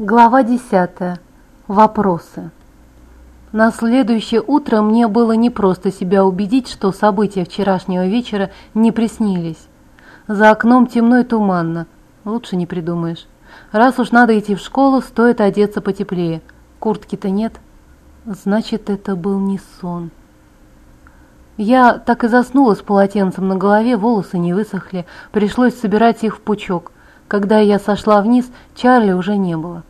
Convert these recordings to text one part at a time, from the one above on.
Глава 10. Вопросы. На следующее утро мне было непросто себя убедить, что события вчерашнего вечера не приснились. За окном темно и туманно. Лучше не придумаешь. Раз уж надо идти в школу, стоит одеться потеплее. Куртки-то нет. Значит, это был не сон. Я так и заснула с полотенцем на голове, волосы не высохли, пришлось собирать их в пучок. Когда я сошла вниз, Чарли уже не было.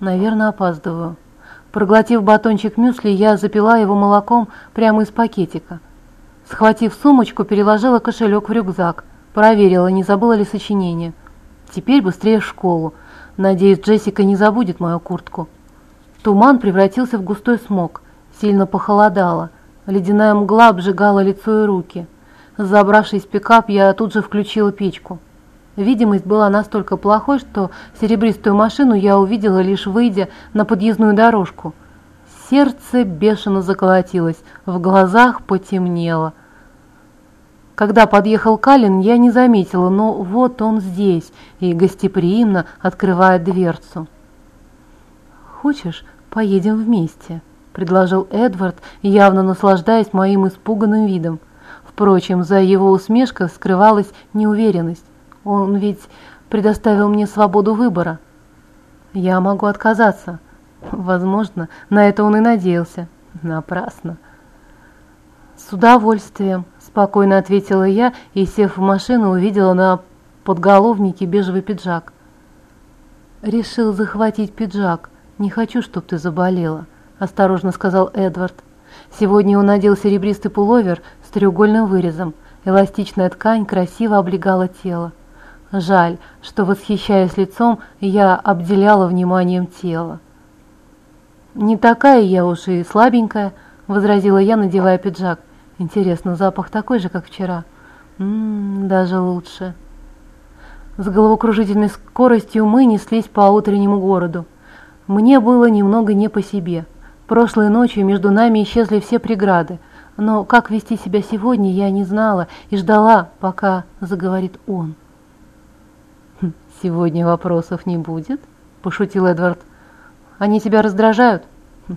Наверное, опаздываю. Проглотив батончик мюсли, я запила его молоком прямо из пакетика. Схватив сумочку, переложила кошелек в рюкзак. Проверила, не забыла ли сочинение. Теперь быстрее в школу. Надеюсь, Джессика не забудет мою куртку. Туман превратился в густой смог. Сильно похолодало. Ледяная мгла обжигала лицо и руки. Забравшись в пикап, я тут же включила печку. Видимость была настолько плохой, что серебристую машину я увидела, лишь выйдя на подъездную дорожку. Сердце бешено заколотилось, в глазах потемнело. Когда подъехал Калин, я не заметила, но вот он здесь и гостеприимно открывает дверцу. «Хочешь, поедем вместе?» – предложил Эдвард, явно наслаждаясь моим испуганным видом. Впрочем, за его усмешкой скрывалась неуверенность. Он ведь предоставил мне свободу выбора. Я могу отказаться. Возможно, на это он и надеялся. Напрасно. С удовольствием, спокойно ответила я и, сев в машину, увидела на подголовнике бежевый пиджак. Решил захватить пиджак. Не хочу, чтобы ты заболела, осторожно сказал Эдвард. Сегодня он надел серебристый пуловер с треугольным вырезом. Эластичная ткань красиво облегала тело. Жаль, что, восхищаясь лицом, я обделяла вниманием тело. «Не такая я уж и слабенькая», — возразила я, надевая пиджак. «Интересно, запах такой же, как вчера?» «Ммм, даже лучше». С головокружительной скоростью мы неслись по утреннему городу. Мне было немного не по себе. Прошлой ночью между нами исчезли все преграды, но как вести себя сегодня я не знала и ждала, пока заговорит он. «Сегодня вопросов не будет?» – пошутил Эдвард. «Они тебя раздражают?»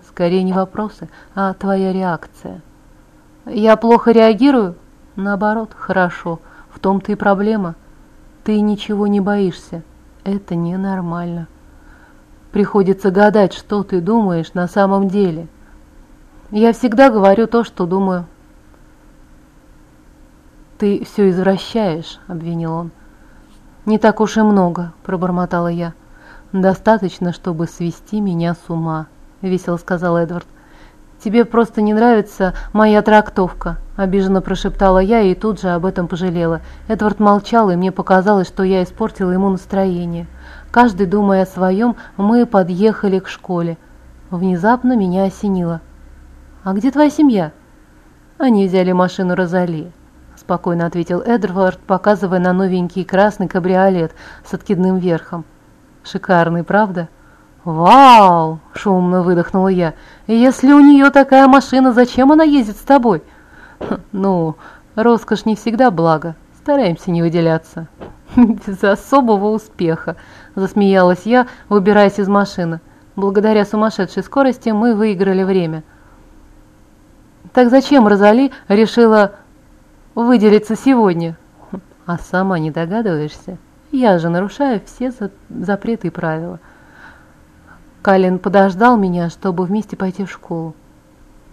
«Скорее не вопросы, а твоя реакция». «Я плохо реагирую?» «Наоборот, хорошо. В том-то и проблема. Ты ничего не боишься. Это ненормально. Приходится гадать, что ты думаешь на самом деле. Я всегда говорю то, что думаю». «Ты все извращаешь», — обвинил он. «Не так уж и много», – пробормотала я. «Достаточно, чтобы свести меня с ума», – весело сказал Эдвард. «Тебе просто не нравится моя трактовка», – обиженно прошептала я и тут же об этом пожалела. Эдвард молчал, и мне показалось, что я испортила ему настроение. Каждый, думая о своем, мы подъехали к школе. Внезапно меня осенило. «А где твоя семья?» Они взяли машину Розали спокойно ответил Эдвард, показывая на новенький красный кабриолет с откидным верхом. Шикарный, правда? Вау! Шумно выдохнула я. Если у нее такая машина, зачем она ездит с тобой? Ну, роскошь не всегда благо. Стараемся не выделяться. Без особого успеха, засмеялась я, выбираясь из машины. Благодаря сумасшедшей скорости мы выиграли время. Так зачем Розали решила выделиться сегодня. А сама не догадываешься? Я же нарушаю все запреты и правила. Калин подождал меня, чтобы вместе пойти в школу.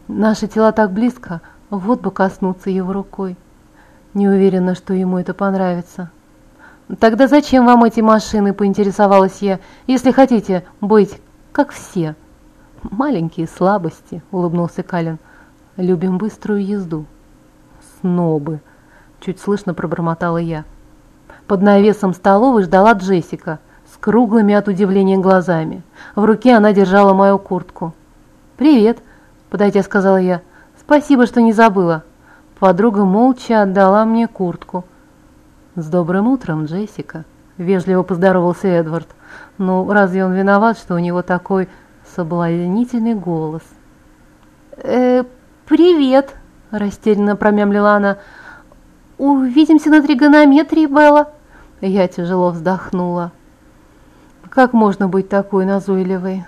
Наши тела так близко, вот бы коснуться его рукой. Не уверена, что ему это понравится. «Тогда зачем вам эти машины?» – поинтересовалась я. «Если хотите быть как все». «Маленькие слабости», – улыбнулся Калин. «Любим быструю езду» снобы!» Чуть слышно пробормотала я. Под навесом столовой ждала Джессика с круглыми от удивления глазами. В руке она держала мою куртку. «Привет!» – подойдя сказала я. «Спасибо, что не забыла». Подруга молча отдала мне куртку. «С добрым утром, Джессика!» – вежливо поздоровался Эдвард. «Ну, разве он виноват, что у него такой соблазнительный голос?» «Э, привет!» – растерянно промямлила она. «Увидимся на тригонометрии, Белла!» Я тяжело вздохнула. Как можно быть такой назойливой?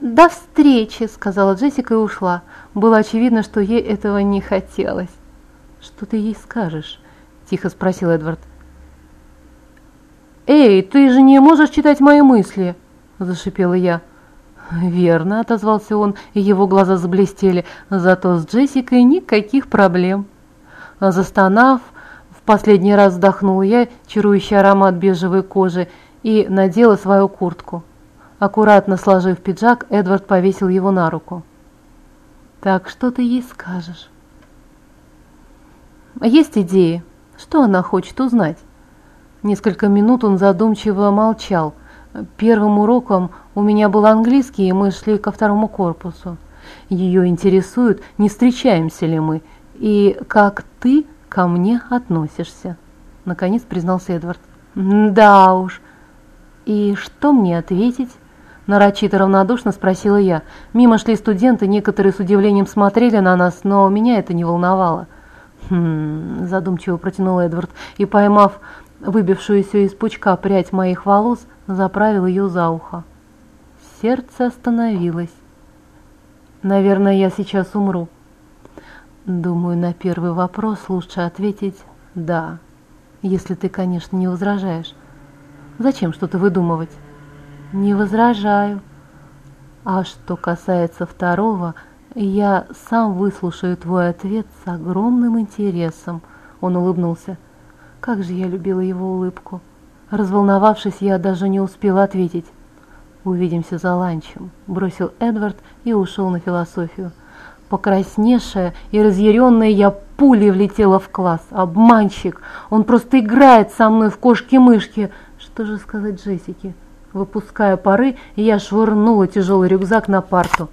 «До встречи!» — сказала Джессика и ушла. Было очевидно, что ей этого не хотелось. «Что ты ей скажешь?» — тихо спросил Эдвард. «Эй, ты же не можешь читать мои мысли!» — зашипела я. «Верно», — отозвался он, и его глаза заблестели. «Зато с Джессикой никаких проблем». Застонав, в последний раз вздохнула я, чарующий аромат бежевой кожи, и надела свою куртку. Аккуратно сложив пиджак, Эдвард повесил его на руку. «Так что ты ей скажешь?» «Есть идеи. Что она хочет узнать?» Несколько минут он задумчиво молчал. Первым уроком у меня был английский, и мы шли ко второму корпусу. Ее интересует, не встречаемся ли мы, и как ты ко мне относишься. Наконец признался Эдвард. Да уж. И что мне ответить? Нарочито равнодушно спросила я. Мимо шли студенты, некоторые с удивлением смотрели на нас, но меня это не волновало. «Хм...» – задумчиво протянул Эдвард и, поймав выбившуюся из пучка прядь моих волос, заправил ее за ухо. Сердце остановилось. Наверное, я сейчас умру. Думаю, на первый вопрос лучше ответить «да», если ты, конечно, не возражаешь. Зачем что-то выдумывать? Не возражаю. А что касается второго, я сам выслушаю твой ответ с огромным интересом. Он улыбнулся. Как же я любила его улыбку. Разволновавшись, я даже не успела ответить. «Увидимся за ланчем», – бросил Эдвард и ушел на философию. Покрасневшая и разъяренная я пулей влетела в класс. Обманщик! Он просто играет со мной в кошки-мышки. Что же сказать Джессике? Выпуская пары, я швырнула тяжелый рюкзак на парту.